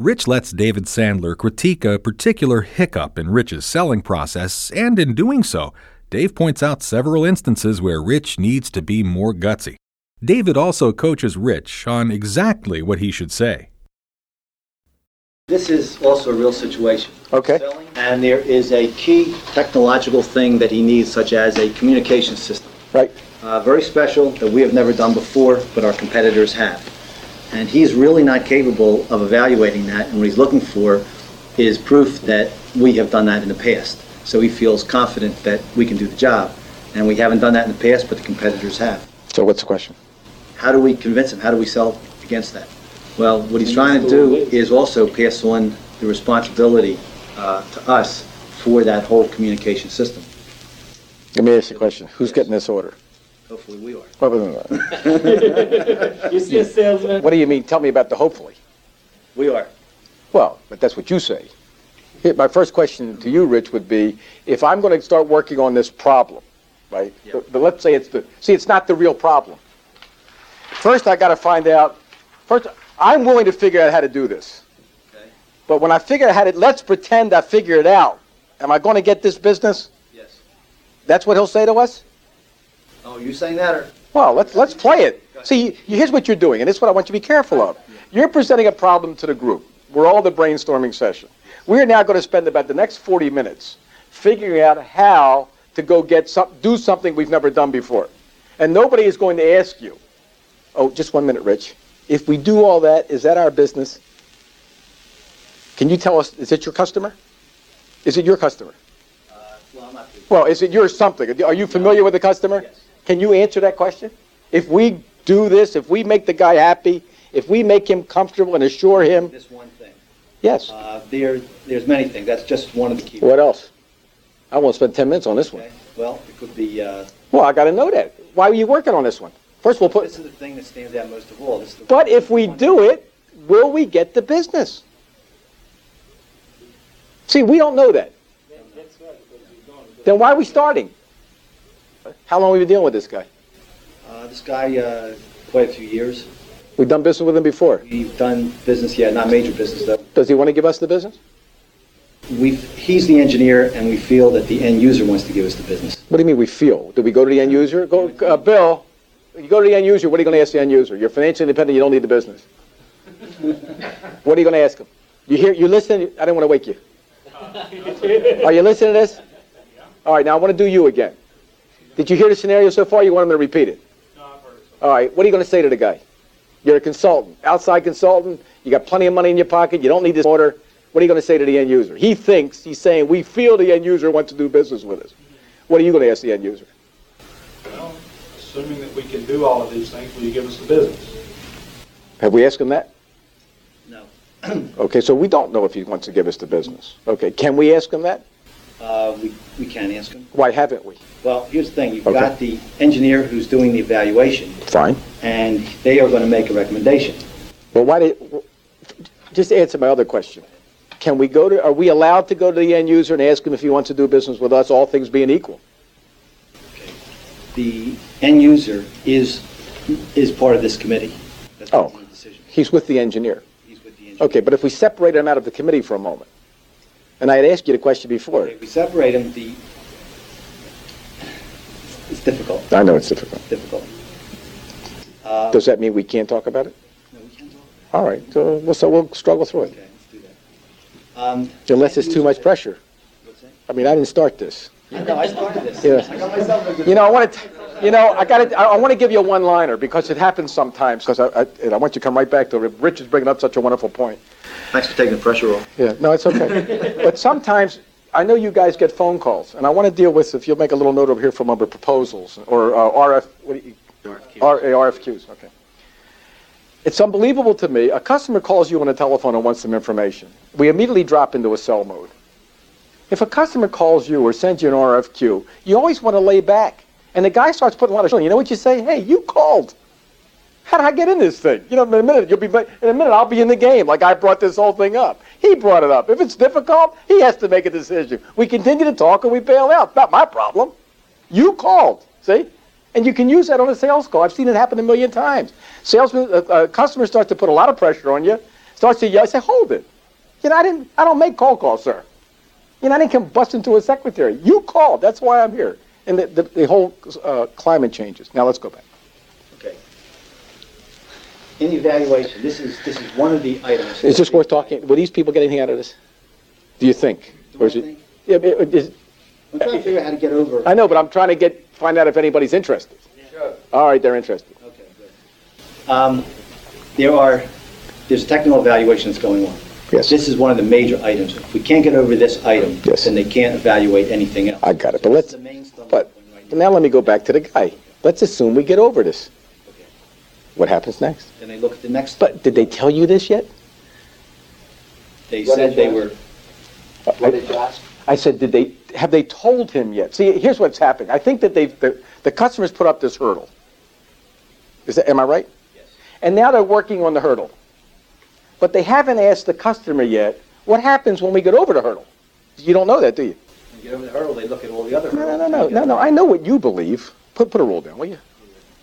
Rich lets David Sandler critique a particular hiccup in Rich's selling process, and in doing so, Dave points out several instances where Rich needs to be more gutsy. David also coaches Rich on exactly what he should say. This is also a real situation. Okay. And there is a key technological thing that he needs, such as a communication system. Right. Uh, very special that we have never done before, but our competitors have. And he's really not capable of evaluating that, and what he's looking for is proof that we have done that in the past. So he feels confident that we can do the job. And we haven't done that in the past, but the competitors have. So what's the question? How do we convince him? How do we sell against that? Well, what he's trying to do is also pass on the responsibility uh, to us for that whole communication system. Let me ask you a question. Who's getting this order? Hopefully, we are. What, what- You see a salesman? what do you mean? Tell me about the hopefully. We are. Well, but that's what you say. Here, my first question to you, Rich, would be, if I'm going to start working on this problem, right? Yeah. But, but let's say it's the, see, it's not the real problem. First, I got to find out, first, I'm willing to figure out how to do this. Okay. But when I figure out how to, let's pretend I figure it out. Am I going to get this business? Yes. That's what he'll say to us? Oh, you saying that, or? Well, let's, let's play it. See, here's what you're doing, and this is what I want you to be careful of. You're presenting a problem to the group. We're all the brainstorming session. We're now going to spend about the next 40 minutes figuring out how to go get some, do something we've never done before. And nobody is going to ask you, oh, just one minute, Rich. If we do all that, is that our business? Can you tell us, is it your customer? Is it your customer? Uh, well, I'm not. Well, is it your something? Are you familiar with the customer? Yes. Can you answer that question? If we do this, if we make the guy happy, if we make him comfortable and assure him, This one thing. yes. Uh, there, there's many things. That's just one of the key. What else? I won't spend 10 minutes on this one. Well, it could be, uh, Well, I got to know that. Why are you working on this one? First, we'll put this is the thing that stands out most of all. This is the but if we do it, will we get the business? See, we don't know that. Then why are we starting? How long have you been dealing with this guy? Uh, this guy, uh, quite a few years. We've done business with him before. We've done business, yeah, not major business though. Does he want to give us the business? We, he's the engineer, and we feel that the end user wants to give us the business. What do you mean we feel? Do we go to the end user? Go, uh, Bill, you go to the end user, what are you going to ask the end user? You're financially independent, you don't need the business. what are you going to ask him? You hear, you listen? I didn't want to wake you. Are you listening to this? All right, now I want to do you again. Did you hear the scenario so far? You want him to repeat it? All right, what are you going to say to the guy? You're a consultant, outside consultant, you got plenty of money in your pocket, you don't need this order. What are you going to say to the end user? He thinks, he's saying, we feel the end user wants to do business with us. What are you going to ask the end user? Well, assuming that we can do all of these things, will you give us the business? Have we asked him that? No. Okay, so we don't know if he wants to give us the business. Okay, can we ask him that? Uh, we, we can ask him. Why haven't we? Well, here's the thing. You've Okay. got the engineer who's doing the evaluation, Fine. and they are going to make a recommendation. Well, why did, just answer my other question. Can we go to, are we allowed to go to the end user and ask him if he wants to do business with us, all things being equal? The end user is, is part of this committee. That's Oh. the decision. He's with the engineer. He's with the engineer. Okay, but if we separate him out of the committee for a moment, and I had asked you the question before. If we separate them, the, it's difficult, I know it's difficult. difficult. Uh, Does that mean we can't talk about it? no, we can't talk. All right, so, well, so we'll struggle through it, Okay, let's do that. Um, unless it's too much pressure. what's that? I mean, I didn't start this. I know, I started this. Yeah. I got myself in a good. You know, I want to, you know, I got to, I, I want to give you a one-liner because it happens sometimes. Because I, I, I want you to come right back to it. Rich is bringing up such a wonderful point. Thanks for taking the pressure off. Yeah, no, it's okay. but sometimes I know you guys get phone calls, and I want to deal with. If you'll make a little note over here from under proposals or uh, RF, what do you, R, uh, RFQs. Okay. It's unbelievable to me. A customer calls you on the telephone and wants some information. We immediately drop into a sell mode. If a customer calls you or sends you an RFQ, you always want to lay back. And the guy starts putting a lot of, you know what you say? Hey, you called. How did I get in this thing? You know, in a minute you'll be, in a minute I'll be in the game. Like I brought this whole thing up. He brought it up. If it's difficult, he has to make a decision. We continue to talk or we bail out. Not my problem. You called. See? And you can use that on a sales call. I've seen it happen a million times. Salesmen, uh, uh, customers start to put a lot of pressure on you. starts to yell. I say, hold it. You know, I didn't, I don't make call calls, sir. You know, I didn't come bust into a secretary. You called. That's why I'm here. And the, the, the whole uh, climate changes. Now let's go back. Okay. In evaluation, this is, this is one of the items. Is this worth talking? Will these people get anything out of this? Do you think? Do Or I is it- think? Yeah, but it- is- I'm trying to figure out how to get over. I know, but I'm trying to get, find out if anybody's interested. Sure. All right, they're interested. Okay, good. Um, There are, there's a technical evaluation that's going on. Yes. This is one of the major items. If we can't get over this item, Yes. then they can't evaluate anything else. I got it, but So let's- is the main stumbling But point right but now let me go back to the guy. Let's assume we get over this. What happens next? Then they look at the next, But did they tell you this yet? they said they were, uh, I, I said, did they, have they told him yet? See, here's what's happening. I think that they've, the, the customers put up this hurdle. Is that, am I right? Yes. And now they're working on the hurdle. But they haven't asked the customer yet, what happens when we get over the hurdle? You don't know that, do you? when you get over the hurdle, they look at all the other No, hurdles. no, no, no, no, no. I know what you believe. Put, put a rule down, will you?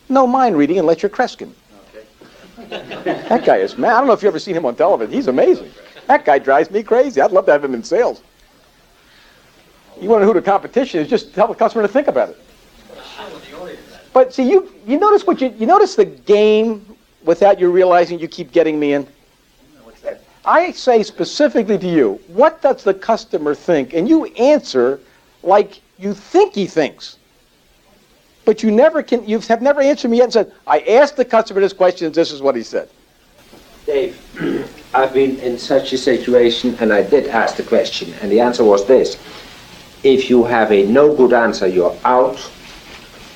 No mind reading unless you're Kreskin. Okay. That guy is mad. I don't know if you've ever seen him on television. He's amazing. That guy drives me crazy. I'd love to have him in sales. You want to know who the competition is? Just tell the customer to think about it. But see, you you notice what you you notice the game without you realizing you keep getting me in. I say specifically to you, what does the customer think? And you answer like you think he thinks. But you never can. You have never answered me yet and said, "I asked the customer this question. This is what he said." Dave, I've been in such a situation and I did ask the question, and the answer was this. If you have a no good answer, you're out.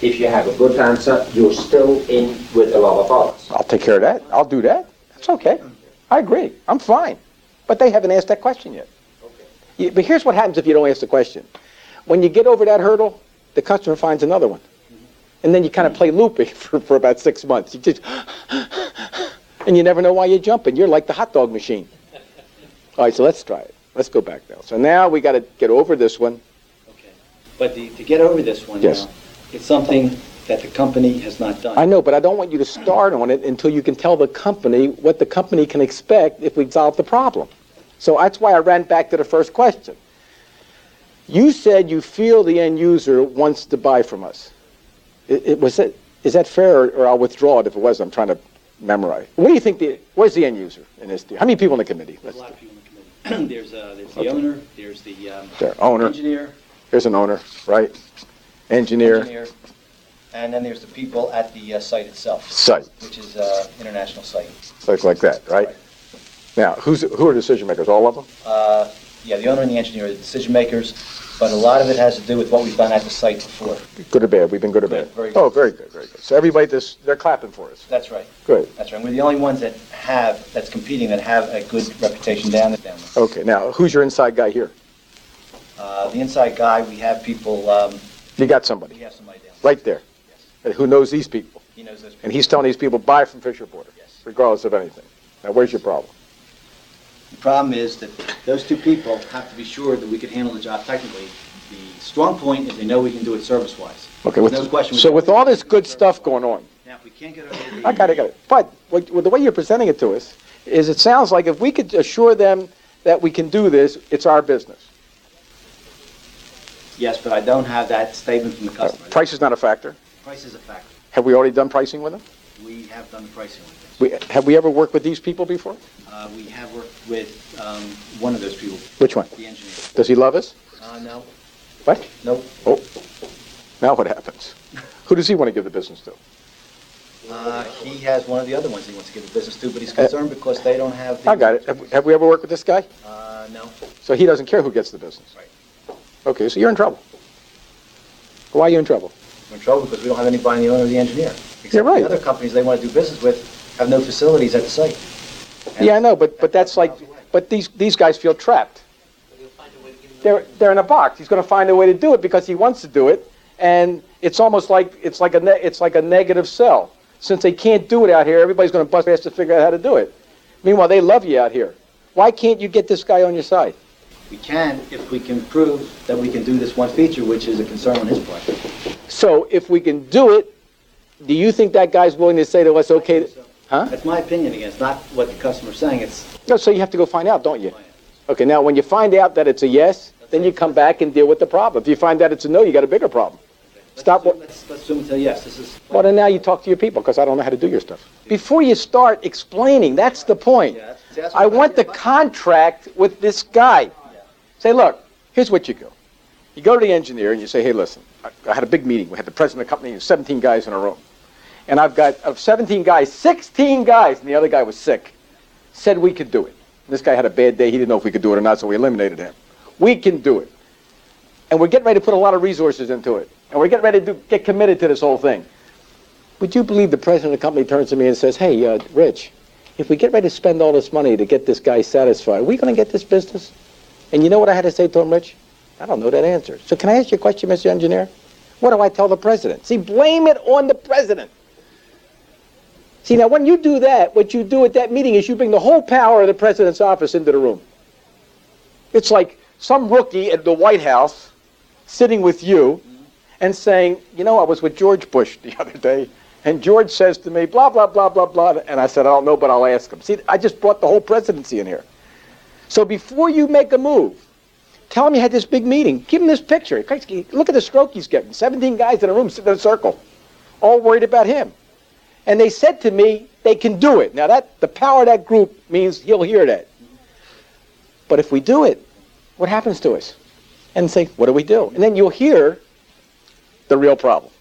If you have a good answer, you're still in with a lot of others. I'll take care of that. I'll do that. That's okay. I agree. I'm fine. But they haven't asked that question yet. Okay. But here's what happens if you don't ask the question. When you get over that hurdle, the customer finds another one. And then you kind of play looping for, for about six months. You just, and you never know why you're jumping. You're like the hot dog machine. All right, so let's try it. Let's go back now. So now we got to get over this one. Okay. But the- to get over this one Yes. now, it's something that the company has not done. I know, but I don't want you to start on it until you can tell the company what the company can expect if we solve the problem. So that's why I ran back to the first question. You said you feel the end user wants to buy from us. It, it was it, is that fair, or, or I'll withdraw it if it was? I'm trying to memorize. What do you think? The where's the end user in this? How many people in the committee? There's Let's a lot of people in the committee. There's, uh, there's the Okay. owner, there's the um, There, owner. engineer, There's an owner, right? Engineer, engineer, and then there's the people at the uh, site itself, site, which is uh, international site. things like that, right? Now, who's who are decision makers? All of them? Uh, Yeah, the owner and the engineer are the decision makers, but a lot of it has to do with what we've done at the site before. Good or bad? We've been good or Good, bad? very good. Oh, very good, very good. So everybody, this, they're clapping for us. That's right, Good. that's right. We're the only ones that have, that's competing, that have a good reputation down down there. Okay, now, who's your inside guy here? Uh, The inside guy, we have people, um, You got we somebody, have somebody down. right there, Yes, who knows these people. he knows those people. And he's telling these people, buy from Fisher Porter, Yes. regardless of anything. Now, where's your problem? The problem is that those two people have to be sure that we can handle the job technically. The strong point is they know we can do it service-wise. Okay, with, No question. so with all this good stuff going on, Now, if we can't get over the... I got it, got it. But with the way you're presenting it to us, is it sounds like if we could assure them that we can do this, it's our business. Yes, but I don't have that statement from the Uh, customer. Price is not a factor. Price is a factor. Have we already done pricing with them? We have done the pricing with this. We, have we ever worked with these people before? Uh, We have worked with um, one of those people, Which one? the engineer. Does he love us? Uh, no, What? nope. Oh, now what happens? Who does he want to give the business to? Uh, He has one of the other ones he wants to give the business to, but he's concerned because they don't have... the- Uh, I got it. Have, have we ever worked with this guy? Uh, no. So he doesn't care who gets the business? Right. Okay, so you're in trouble. Why are you in trouble? We're in trouble because we don't have anybody, in the owner or the engineer. Except You're right. The other companies they want to do business with have no facilities at the site. Yeah, I know, but, but that's like, but these, these guys feel trapped. They're, they're in a box. He's gonna find a way to do it because he wants to do it, and it's almost like, it's like a, ne- it's like a negative sell. Since they can't do it out here, everybody's gonna bust ass to figure out how to do it. Meanwhile, they love you out here. Why can't you get this guy on your side? We can if we can prove that we can do this one feature, which is a concern on his part. So if we can do it, do you think that guy's willing to say to us, okay, Huh? That's my opinion again. It's not what the customer's saying. It's, No, so you have to go find out, don't you? Okay, now when you find out that it's a yes, then you come back and deal with the problem. If you find out it's a no, you got a bigger problem. Stop what. let's, let's assume it's a yes. This is. Well, then now you talk to your people because I don't know how to do your stuff. Before you start explaining, that's the point. Yeah, that's- that's I want the contract with this guy. Say, look, here's what you go. You go to the engineer and you say, hey, listen, I, I had a big meeting. We had the president of the company and 17 guys in a room. And I've got, of 17 guys, 16 guys, and the other guy was sick, said we could do it. This guy had a bad day. He didn't know if we could do it or not, so we eliminated him. We can do it. And we're getting ready to put a lot of resources into it. And we're getting ready to do, get committed to this whole thing. Would you believe the president of the company turns to me and says, hey, uh, Rich, if we get ready to spend all this money to get this guy satisfied, are we going to get this business? And you know what I had to say to him, Rich? I don't know that answer. So can I ask you a question, Mr. Engineer? What do I tell the president? See, blame it on the president. See, now when you do that, what you do at that meeting is you bring the whole power of the president's office into the room. It's like some rookie at the White House sitting with you and saying, you know, I was with George Bush the other day, and George says to me, blah, blah, blah, blah, blah. And I said, I don't know, but I'll ask him. See, I just brought the whole presidency in here. So before you make a move, tell him you had this big meeting. Give him this picture. Look at the stroke he's getting. 17 guys in a room sitting in a circle, all worried about him. And they said to me, they can do it. Now, that the power of that group means he'll hear that. But if we do it, what happens to us? And say, what do we do? And then you'll hear the real problem.